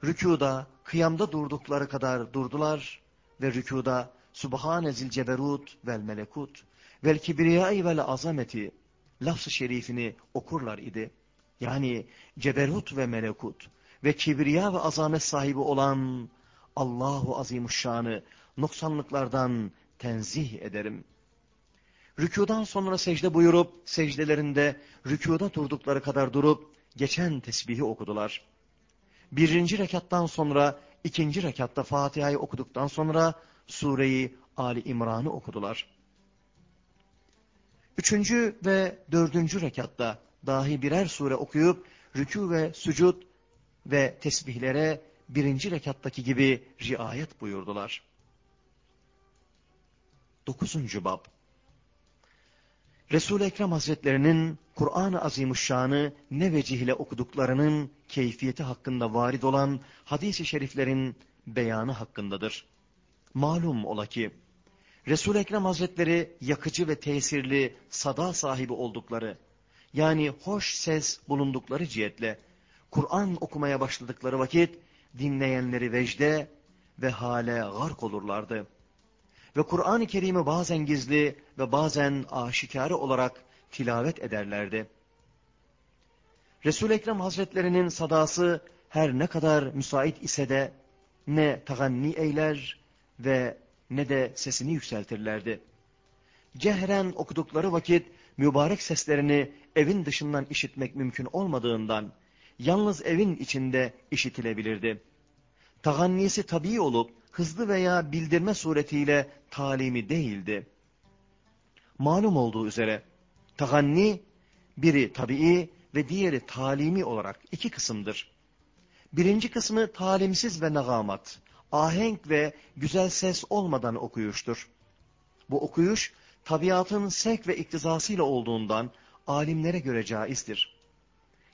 Rükuda, kıyamda durdukları kadar durdular ve rükuda Subhane zilceberut vel melekut vel kibriyai vel azameti lafz-ı şerifini okurlar idi. Yani ceberut ve melekut ve kibriya ve azamet sahibi olan Allahu Azimuşşan'ı noksanlıklardan tenzih ederim. Rükudan sonra secde buyurup secdelerinde rükuda durdukları kadar durup geçen tesbihi okudular. Birinci rekattan sonra ikinci rekatta Fatiha'yı okuduktan sonra sureyi Ali İmran'ı okudular. Üçüncü ve dördüncü rekatta dahi birer sure okuyup rükû ve sucud ve tesbihlere birinci rekattaki gibi riayet buyurdular. Dokuzuncu bab Resul-i Ekrem Hazretlerinin Kur'an-ı Azimuşşan'ı ne vecihle okuduklarının keyfiyeti hakkında varid olan hadis-i şeriflerin beyanı hakkındadır. Malum ola ki, Resul-i Ekrem Hazretleri yakıcı ve tesirli sada sahibi oldukları, yani hoş ses bulundukları cihetle, Kur'an okumaya başladıkları vakit, dinleyenleri vecde ve hale gark olurlardı. Ve Kur'an-ı Kerim'i bazen gizli ve bazen aşikare olarak tilavet ederlerdi. Resul-i Ekrem Hazretlerinin sadası her ne kadar müsait ise de ne taganni eyler ve ne de sesini yükseltirlerdi. Cehren okudukları vakit mübarek seslerini evin dışından işitmek mümkün olmadığından yalnız evin içinde işitilebilirdi. Tagannisi tabii olup hızlı veya bildirme suretiyle talimi değildi. Malum olduğu üzere taganni biri tabii ve diğeri talimi olarak iki kısımdır. Birinci kısmı talimsiz ve nagamat, ahenk ve güzel ses olmadan okuyuştur. Bu okuyuş tabiatın sevk ve iktizasıyla olduğundan alimlere göre caizdir.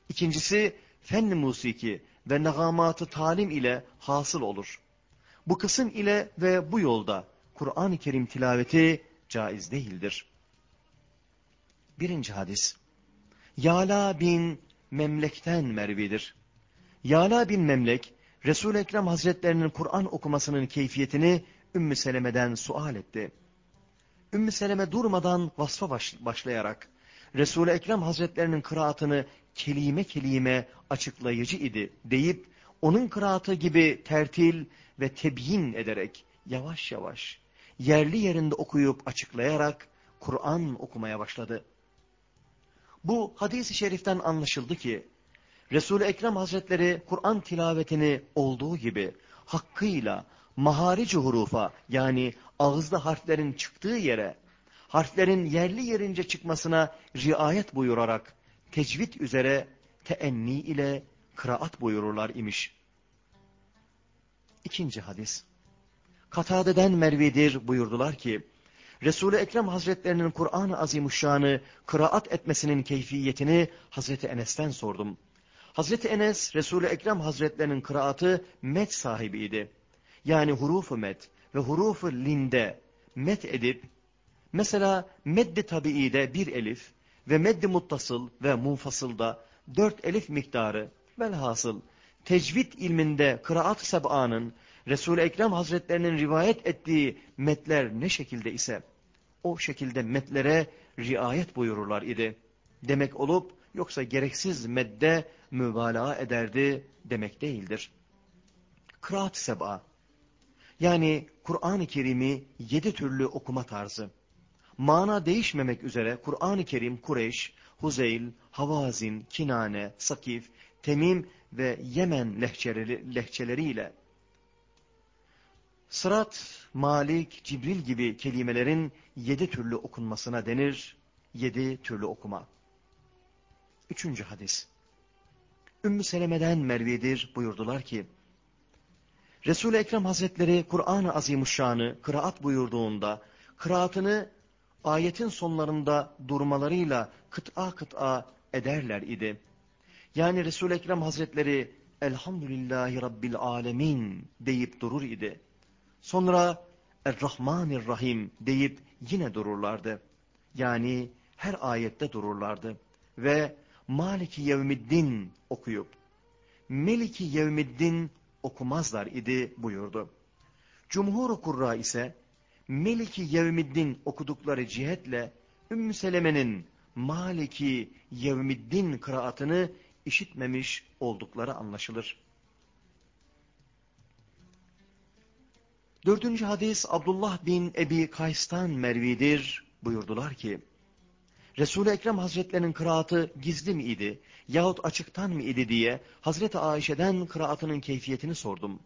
İkincisi fen musiki ve nagamatı talim ile hasıl olur. Bu kısım ile ve bu yolda Kur'an-ı Kerim tilaveti caiz değildir. Birinci hadis. Yala bin Memlek'ten Mervi'dir. Yala bin Memlek, Resul-i Ekrem Hazretlerinin Kur'an okumasının keyfiyetini Ümmü Seleme'den sual etti. Ümmü Seleme durmadan vasfa baş, başlayarak Resul-i Ekrem Hazretlerinin kıraatını kelime kelime açıklayıcı idi deyip onun kıraatı gibi tertil ve tebyin ederek yavaş yavaş yerli yerinde okuyup açıklayarak Kur'an okumaya başladı. Bu hadis-i şeriften anlaşıldı ki Resul-i Ekrem Hazretleri Kur'an tilavetini olduğu gibi hakkıyla maharici hurufa yani ağızda harflerin çıktığı yere harflerin yerli yerince çıkmasına riayet buyurarak tecvid üzere teenni ile kıraat buyururlar imiş. İkinci hadis. Katade'den Mervidir buyurdular ki, Resul-i Ekrem Hazretlerinin Kur'an-ı Azimuşşan'ı kıraat etmesinin keyfiyetini Hazreti Enes'ten sordum. Hazreti Enes, Resul-i Ekrem Hazretlerinin kıraatı met sahibiydi. Yani hurufu met ve hurufu linde met edip, mesela meddi tabiide bir elif ve meddi muttasıl ve munfasılda dört elif miktarı velhasıl tecvid ilminde kıraat seb'anın Resul-i Ekrem Hazretlerinin rivayet ettiği metler ne şekilde ise o şekilde metlere riayet buyururlar idi. Demek olup yoksa gereksiz medde mübalağa ederdi demek değildir. Kıraat seb'a yani Kur'an-ı Kerim'i yedi türlü okuma tarzı. Mana değişmemek üzere Kur'an-ı Kerim Kureyş, Huzeyl, Havazin, Kinane, Sakif, Temim ve Yemen lehçeleri, lehçeleriyle Sırat, Malik, Cibril gibi kelimelerin yedi türlü okunmasına denir, yedi türlü okuma. Üçüncü hadis. Ümmü Seleme'den Mervi'dir buyurdular ki, Resul-i Ekrem Hazretleri Kur'an-ı Azimuşşan'ı kıraat buyurduğunda, kıraatını ayetin sonlarında durmalarıyla kıt'a kıt'a ederler idi. Yani Resul-i Ekrem Hazretleri Elhamdülillahi Rabbil Alemin deyip durur idi. Sonra Er-Rahmanir-Rahim deyip yine dururlardı. Yani her ayette dururlardı. Ve Maliki Yevmiddin okuyup Meliki Yevmiddin okumazlar idi buyurdu. Cumhur-u Kurra ise Meliki Yevmiddin okudukları cihetle Ümmü Seleme'nin Maliki Yevmiddin kıraatını işitmemiş oldukları anlaşılır. Dördüncü hadis Abdullah bin Ebi Kays'tan Mervidir buyurdular ki, Resul-i Ekrem Hazretlerinin kıraatı gizli mi idi yahut açıktan mı idi diye Hazreti Ayşe'den kıraatının keyfiyetini sordum.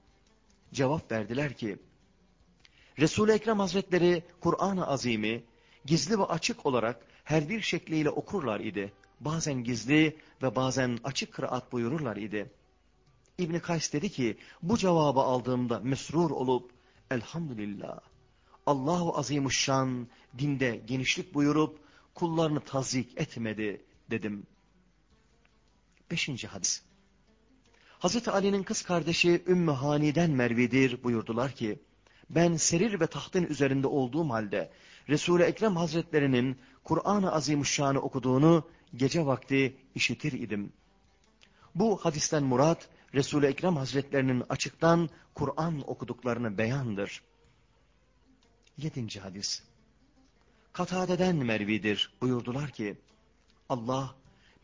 Cevap verdiler ki, Resul-i Ekrem Hazretleri Kur'an-ı Azim'i gizli ve açık olarak her bir şekliyle okurlar idi. Bazen gizli ve bazen açık kıraat buyururlar idi. İbni Kays dedi ki, bu cevabı aldığımda mesrur olup, elhamdülillah, Allahu Azimuşşan dinde genişlik buyurup, kullarını tazik etmedi dedim. Beşinci hadis. Hazreti Ali'nin kız kardeşi Ümmü Hani'den Mervidir buyurdular ki, ben serir ve tahtın üzerinde olduğum halde Resul-i Ekrem Hazretlerinin Kur'an-ı Azimuşşan'ı okuduğunu gece vakti işitir idim. Bu hadisten murat Resul-i Ekrem Hazretlerinin açıktan Kur'an okuduklarını beyandır. Yedinci hadis. Katade'den Mervidir buyurdular ki Allah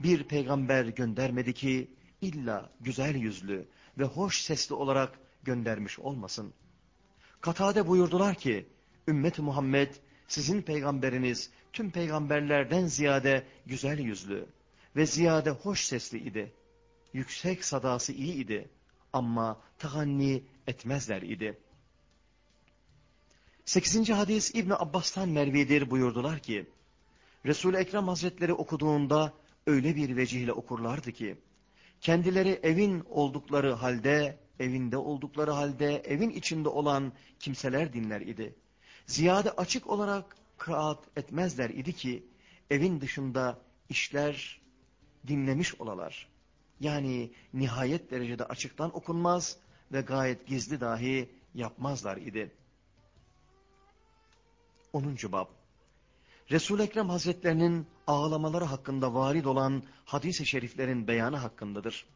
bir peygamber göndermedi ki illa güzel yüzlü ve hoş sesli olarak göndermiş olmasın. Katade buyurdular ki, ümmet Muhammed sizin peygamberiniz tüm peygamberlerden ziyade güzel yüzlü ve ziyade hoş sesli idi. Yüksek sadası iyi idi ama tahanni etmezler idi. 8. hadis İbni Abbas'tan Mervidir buyurdular ki, Resul-i Ekrem Hazretleri okuduğunda öyle bir vecihle okurlardı ki, kendileri evin oldukları halde, evinde oldukları halde, evin içinde olan kimseler dinler idi. Ziyade açık olarak kıraat etmezler idi ki, evin dışında işler dinlemiş olalar. Yani nihayet derecede açıktan okunmaz ve gayet gizli dahi yapmazlar idi. 10. Bab Resul-i Ekrem Hazretlerinin ağlamaları hakkında varid olan hadis-i şeriflerin beyanı hakkındadır.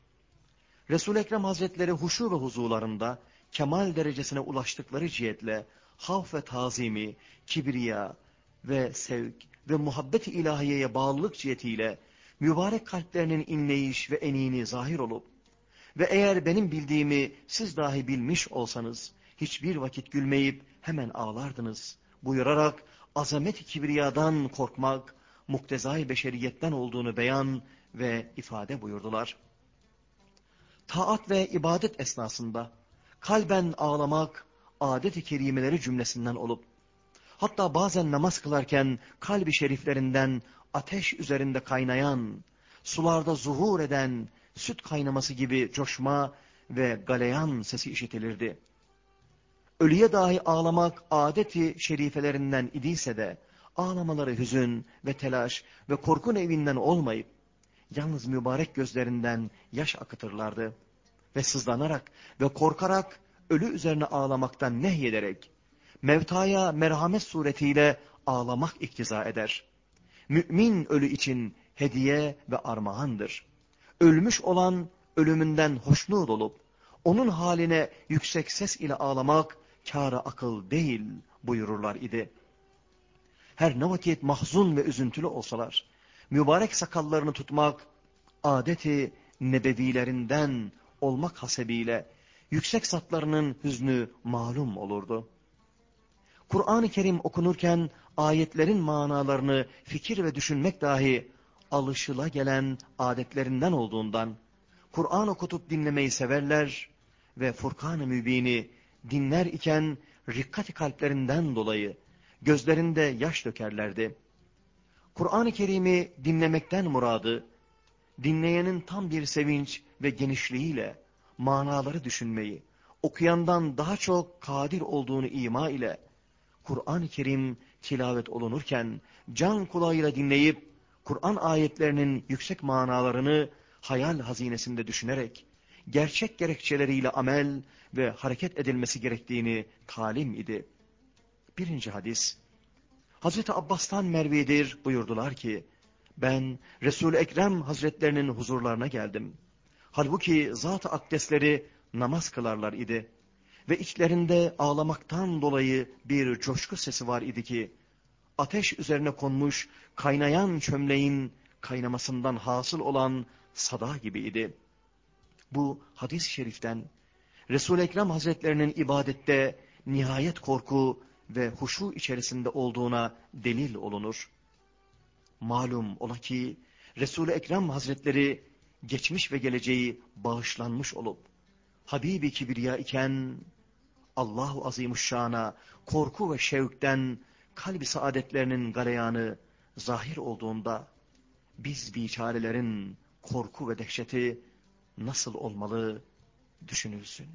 Resul-i Ekrem Hazretleri huşu ve huzularında kemal derecesine ulaştıkları cihetle havf ve tazimi, kibriya ve sevk ve muhabbet-i ilahiyeye bağlılık cihetiyle mübarek kalplerinin inleyiş ve enini zahir olup ve eğer benim bildiğimi siz dahi bilmiş olsanız hiçbir vakit gülmeyip hemen ağlardınız buyurarak azamet-i kibriyadan korkmak, muktezai beşeriyetten olduğunu beyan ve ifade buyurdular. Taat ve ibadet esnasında kalben ağlamak adet-i kerimeleri cümlesinden olup, hatta bazen namaz kılarken kalbi şeriflerinden ateş üzerinde kaynayan, sularda zuhur eden süt kaynaması gibi coşma ve galeyan sesi işitilirdi. Ölüye dahi ağlamak adeti şerifelerinden idiyse de, ağlamaları hüzün ve telaş ve korkun evinden olmayıp, yalnız mübarek gözlerinden yaş akıtırlardı. Ve sızlanarak ve korkarak ölü üzerine ağlamaktan nehyederek, mevtaya merhamet suretiyle ağlamak iktiza eder. Mümin ölü için hediye ve armağandır. Ölmüş olan ölümünden hoşnut olup, onun haline yüksek ses ile ağlamak, kâra akıl değil buyururlar idi. Her ne vakit mahzun ve üzüntülü olsalar, mübarek sakallarını tutmak, adeti nebevilerinden olmak hasebiyle, yüksek satlarının hüznü malum olurdu. Kur'an-ı Kerim okunurken ayetlerin manalarını fikir ve düşünmek dahi alışıla gelen adetlerinden olduğundan, Kur'an okutup dinlemeyi severler ve Furkan-ı Mübin'i dinler iken rikkati kalplerinden dolayı gözlerinde yaş dökerlerdi. Kur'an-ı Kerim'i dinlemekten muradı, dinleyenin tam bir sevinç ve genişliğiyle manaları düşünmeyi, okuyandan daha çok kadir olduğunu ima ile, Kur'an-ı Kerim tilavet olunurken can kulağıyla dinleyip, Kur'an ayetlerinin yüksek manalarını hayal hazinesinde düşünerek, gerçek gerekçeleriyle amel ve hareket edilmesi gerektiğini talim idi. Birinci hadis, Hazreti Abbas'tan Mervi'dir buyurdular ki, ben Resul-i Ekrem Hazretlerinin huzurlarına geldim. Halbuki zat-ı akdesleri namaz kılarlar idi. Ve içlerinde ağlamaktan dolayı bir coşku sesi var idi ki, ateş üzerine konmuş kaynayan çömleğin kaynamasından hasıl olan sada gibiydi. Bu hadis-i şeriften Resul-i Ekrem Hazretlerinin ibadette nihayet korku ve huşu içerisinde olduğuna delil olunur. Malum ola ki Resul-i Ekrem Hazretleri geçmiş ve geleceği bağışlanmış olup Habibi Kibriya iken Allahu Azimuşşan'a korku ve şevkten kalbi saadetlerinin galeyanı zahir olduğunda biz biçarelerin korku ve dehşeti nasıl olmalı düşünülsün.